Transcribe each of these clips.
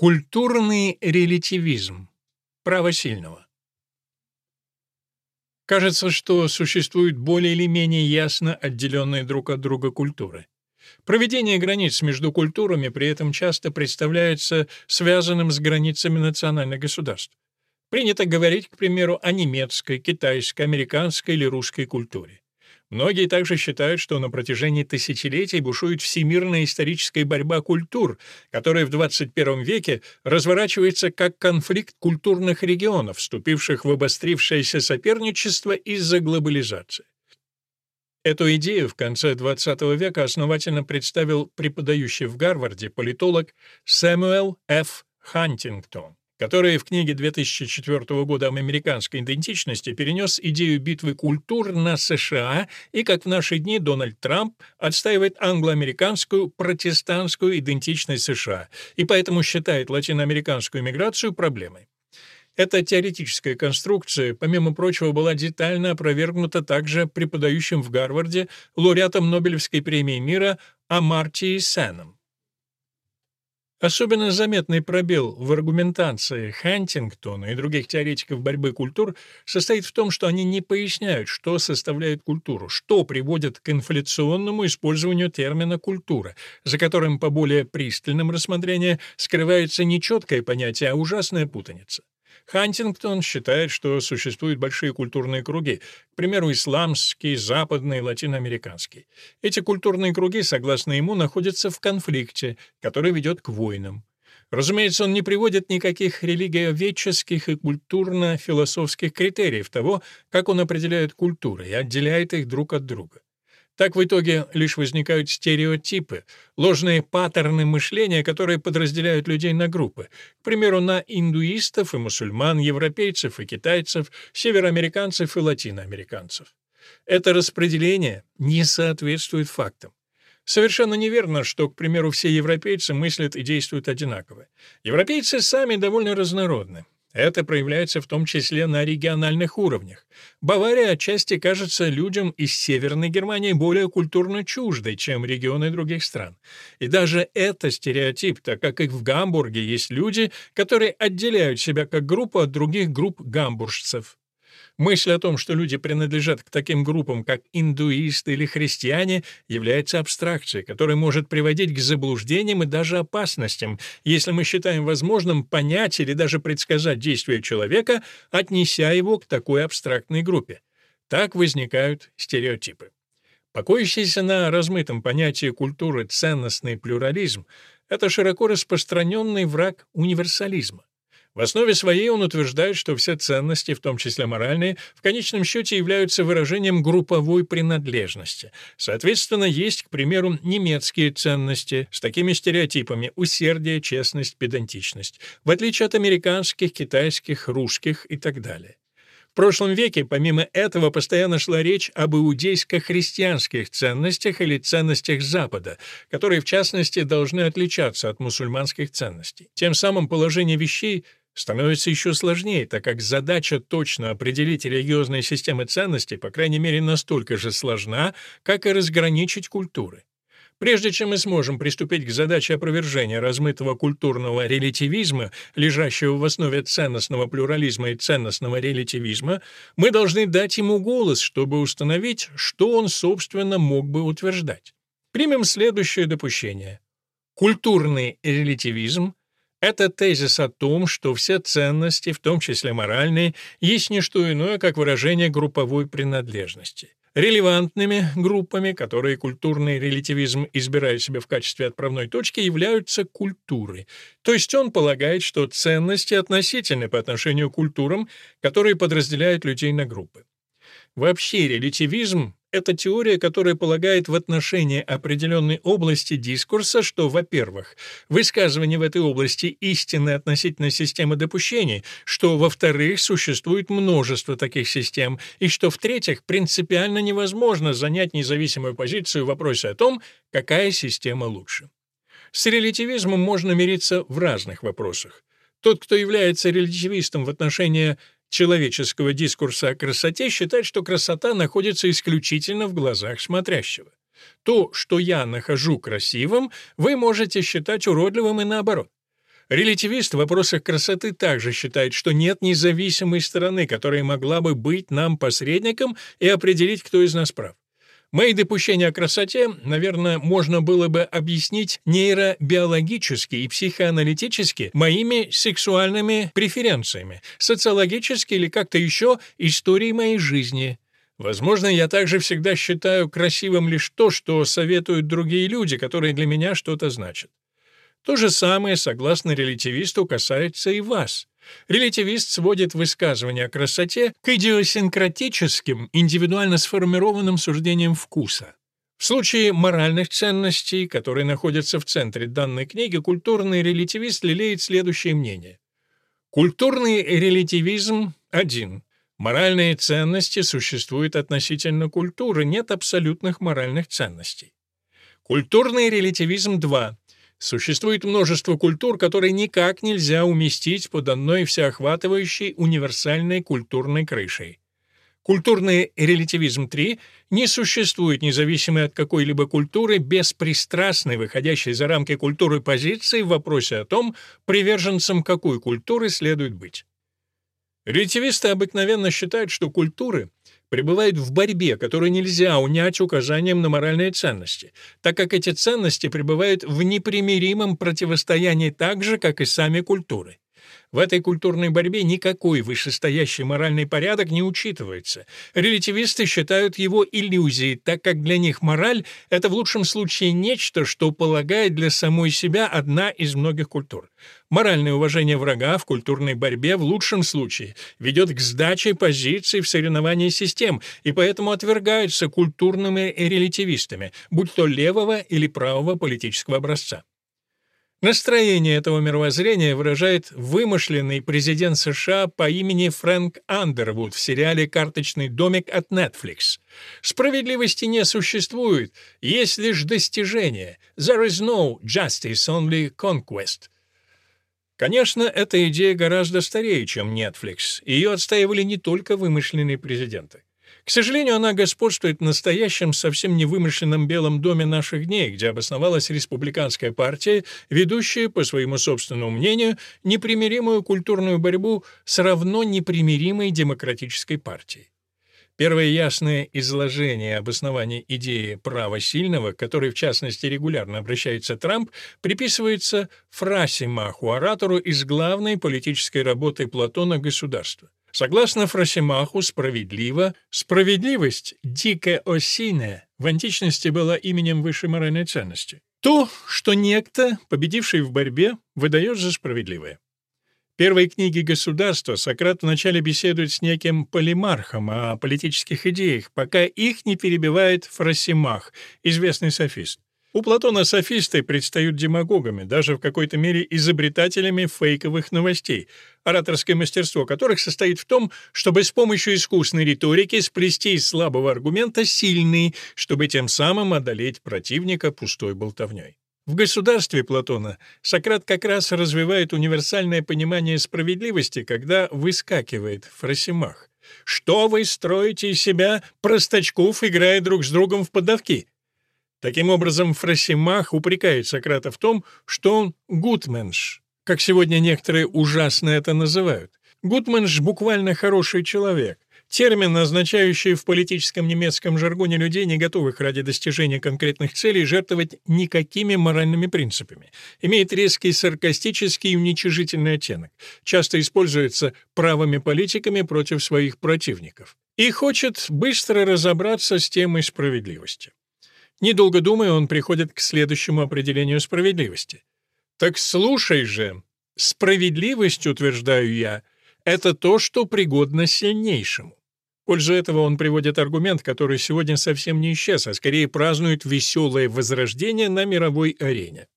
Культурный релятивизм. Право сильного. Кажется, что существуют более или менее ясно отделенные друг от друга культуры. Проведение границ между культурами при этом часто представляется связанным с границами национальных государств. Принято говорить, к примеру, о немецкой, китайской, американской или русской культуре. Многие также считают, что на протяжении тысячелетий бушует всемирная историческая борьба культур, которая в 21 веке разворачивается как конфликт культурных регионов, вступивших в обострившееся соперничество из-за глобализации. Эту идею в конце XX века основательно представил преподающий в Гарварде политолог Сэмюэл Ф. Хантингтон который в книге 2004 года об американской идентичности перенес идею битвы культур на США и, как в наши дни, Дональд Трамп отстаивает англоамериканскую протестантскую идентичность США и поэтому считает латиноамериканскую миграцию проблемой. Эта теоретическая конструкция, помимо прочего, была детально опровергнута также преподающим в Гарварде лауреатом Нобелевской премии мира Амартией Сеном. Особенно заметный пробел в аргументации Хантингтона и других теоретиков борьбы культур состоит в том, что они не поясняют, что составляет культуру, что приводит к инфляционному использованию термина «культура», за которым по более пристальным рассмотрению скрывается не четкое понятие, а ужасная путаница. Хантингтон считает, что существуют большие культурные круги, к примеру, исламский, западный, латиноамериканский. Эти культурные круги, согласно ему, находятся в конфликте, который ведет к войнам. Разумеется, он не приводит никаких религиоведческих и культурно-философских критериев того, как он определяет культуры и отделяет их друг от друга. Так в итоге лишь возникают стереотипы, ложные паттерны мышления, которые подразделяют людей на группы, к примеру, на индуистов и мусульман, европейцев и китайцев, североамериканцев и латиноамериканцев. Это распределение не соответствует фактам. Совершенно неверно, что, к примеру, все европейцы мыслят и действуют одинаково. Европейцы сами довольно разнородны. Это проявляется в том числе на региональных уровнях. Бавария отчасти кажется людям из Северной Германии более культурно чуждой, чем регионы других стран. И даже это стереотип, так как и в Гамбурге есть люди, которые отделяют себя как группу от других групп гамбуржцев. Мысль о том, что люди принадлежат к таким группам, как индуисты или христиане, является абстракцией, которая может приводить к заблуждениям и даже опасностям, если мы считаем возможным понять или даже предсказать действия человека, отнеся его к такой абстрактной группе. Так возникают стереотипы. Покоящийся на размытом понятии культуры ценностный плюрализм — это широко распространенный враг универсализма. В основе своей он утверждает, что все ценности, в том числе моральные, в конечном счете являются выражением групповой принадлежности. Соответственно, есть, к примеру, немецкие ценности с такими стереотипами усердие, честность, педантичность, в отличие от американских, китайских, русских и так далее. В прошлом веке, помимо этого, постоянно шла речь об иудейско-христианских ценностях или ценностях Запада, которые, в частности, должны отличаться от мусульманских ценностей. Тем самым положение вещей становится еще сложнее, так как задача точно определить религиозные системы ценностей, по крайней мере, настолько же сложна, как и разграничить культуры. Прежде чем мы сможем приступить к задаче опровержения размытого культурного релятивизма, лежащего в основе ценностного плюрализма и ценностного релятивизма, мы должны дать ему голос, чтобы установить, что он, собственно, мог бы утверждать. Примем следующее допущение. Культурный релятивизм это тезис о том, что все ценности, в том числе моральные, есть не что иное, как выражение групповой принадлежности. Релевантными группами, которые культурный релятивизм избирает себе в качестве отправной точки, являются культуры. То есть он полагает, что ценности относительны по отношению к культурам, которые подразделяют людей на группы. Вообще релятивизм это теория, которая полагает в отношении определенной области дискурса, что, во-первых, высказывание в этой области истины относительно системы допущений, что, во-вторых, существует множество таких систем, и что, в-третьих, принципиально невозможно занять независимую позицию в вопросе о том, какая система лучше. С релятивизмом можно мириться в разных вопросах. Тот, кто является релятивистом в отношении человеческого дискурса о красоте считать, что красота находится исключительно в глазах смотрящего. То, что я нахожу красивым, вы можете считать уродливым и наоборот. Релятивист в вопросах красоты также считает, что нет независимой стороны, которая могла бы быть нам посредником и определить, кто из нас прав. Мои допущения о красоте, наверное, можно было бы объяснить нейробиологически и психоаналитически моими сексуальными преференциями, социологически или как-то еще историей моей жизни. Возможно, я также всегда считаю красивым лишь то, что советуют другие люди, которые для меня что-то значат. То же самое, согласно релятивисту, касается и вас. Релятивист сводит высказывания о красоте к идиосинкратическим, индивидуально сформированным суждениям вкуса. В случае моральных ценностей, которые находятся в центре данной книги, культурный релятивист лелеет следующее мнение. Культурный релятивизм – один. Моральные ценности существуют относительно культуры, нет абсолютных моральных ценностей. Культурный релятивизм – два. Существует множество культур, которые никак нельзя уместить под одной всеохватывающей универсальной культурной крышей. Культурный релятивизм 3 не существует независимой от какой-либо культуры беспристрастной, выходящей за рамки культуры позиции в вопросе о том, приверженцем какой культуры следует быть. Релятивисты обыкновенно считают, что культуры пребывают в борьбе, которую нельзя унять указанием на моральные ценности, так как эти ценности пребывают в непримиримом противостоянии так же, как и сами культуры. В этой культурной борьбе никакой вышестоящий моральный порядок не учитывается. Релятивисты считают его иллюзией, так как для них мораль — это в лучшем случае нечто, что полагает для самой себя одна из многих культур. Моральное уважение врага в культурной борьбе в лучшем случае ведет к сдаче позиций в соревновании систем и поэтому отвергаются культурными релятивистами, будь то левого или правого политического образца. Настроение этого мировоззрения выражает вымышленный президент США по имени Фрэнк Андервуд в сериале «Карточный домик» от Netflix. Справедливости не существует, есть лишь достижение. There is no justice, only conquest. Конечно, эта идея гораздо старее, чем Netflix. Ее отстаивали не только вымышленные президенты. К сожалению, она господствует в настоящем, совсем невымышленном Белом доме наших дней, где обосновалась республиканская партия, ведущая, по своему собственному мнению, непримиримую культурную борьбу с равно непримиримой демократической партией. Первое ясное изложение обоснования идеи права сильного, которой в частности регулярно обращается Трамп, приписывается Фрасимаху, оратору из главной политической работы Платона «Государство». Согласно Фросимаху, справедливо, справедливость, дикая осиная, в античности была именем высшей моральной ценности. То, что некто, победивший в борьбе, выдает за справедливое. В первой книге «Государство» Сократ вначале беседует с неким полимархом о политических идеях, пока их не перебивает Фросимах, известный софист. У Платона софисты предстают демагогами, даже в какой-то мере изобретателями фейковых новостей, ораторское мастерство которых состоит в том, чтобы с помощью искусной риторики сплести из слабого аргумента сильный, чтобы тем самым одолеть противника пустой болтовней. В государстве Платона Сократ как раз развивает универсальное понимание справедливости, когда выскакивает Фросимах. «Что вы строите из себя, простачков, играя друг с другом в подавки?» Таким образом, Фросимах упрекает Сократа в том, что он гутменш, как сегодня некоторые ужасно это называют. Гутменш буквально хороший человек. Термин, означающий в политическом немецком жаргоне людей, не готовых ради достижения конкретных целей жертвовать никакими моральными принципами. Имеет резкий саркастический и уничижительный оттенок. Часто используется правыми политиками против своих противников. И хочет быстро разобраться с темой справедливости. Недолго думая, он приходит к следующему определению справедливости. «Так слушай же, справедливость, утверждаю я, это то, что пригодно сильнейшему». В пользу этого он приводит аргумент, который сегодня совсем не исчез, а скорее празднует веселое возрождение на мировой арене.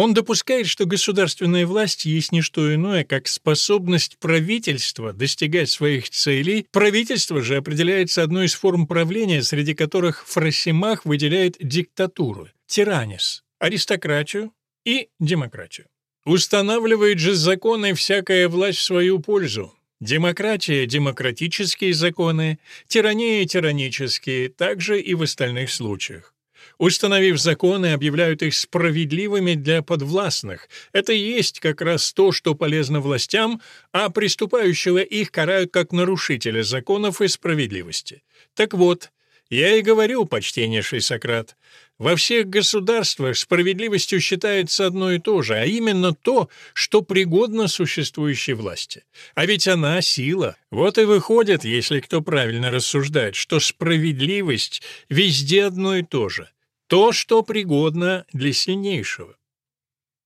Он допускает, что государственная власть есть не что иное, как способность правительства достигать своих целей. Правительство же определяется одной из форм правления, среди которых Фросимах выделяет диктатуру, тиранис, аристократию и демократию. Устанавливает же законы всякая власть в свою пользу. Демократия — демократические законы, тирания — тиранические, также и в остальных случаях. Установив законы, объявляют их справедливыми для подвластных. Это и есть как раз то, что полезно властям, а приступающего их карают как нарушителя законов и справедливости. Так вот, я и говорю, почтеннейший Сократ, во всех государствах справедливостью считается одно и то же, а именно то, что пригодно существующей власти. А ведь она — сила. Вот и выходит, если кто правильно рассуждает, что справедливость везде одно и то же. То, что пригодно для сильнейшего.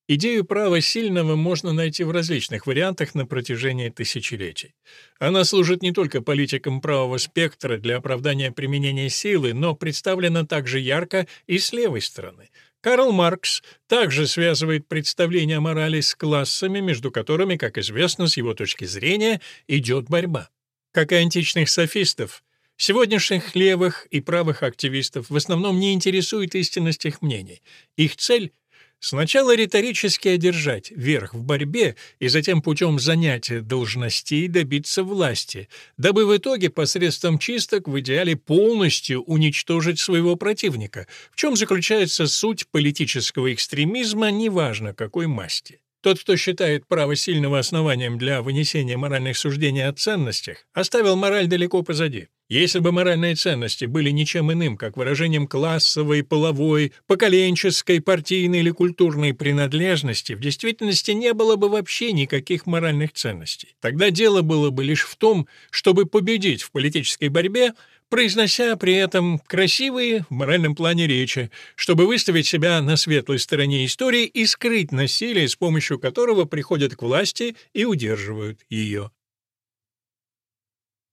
Идею права сильного можно найти в различных вариантах на протяжении тысячелетий. Она служит не только политикам правого спектра для оправдания применения силы, но представлена также ярко и с левой стороны. Карл Маркс также связывает представление о морали с классами, между которыми, как известно, с его точки зрения, идет борьба. Как и античных софистов, сегодняшних левых и правых активистов в основном не интересует истинность их мнений. Их цель — Сначала риторически одержать верх в борьбе и затем путем занятия должностей добиться власти, дабы в итоге посредством чисток в идеале полностью уничтожить своего противника, в чем заключается суть политического экстремизма, неважно какой масти. Тот, кто считает право сильного основанием для вынесения моральных суждений о ценностях, оставил мораль далеко позади. Если бы моральные ценности были ничем иным, как выражением классовой, половой, поколенческой, партийной или культурной принадлежности, в действительности не было бы вообще никаких моральных ценностей. Тогда дело было бы лишь в том, чтобы победить в политической борьбе, произнося при этом красивые в моральном плане речи, чтобы выставить себя на светлой стороне истории и скрыть насилие, с помощью которого приходят к власти и удерживают ее.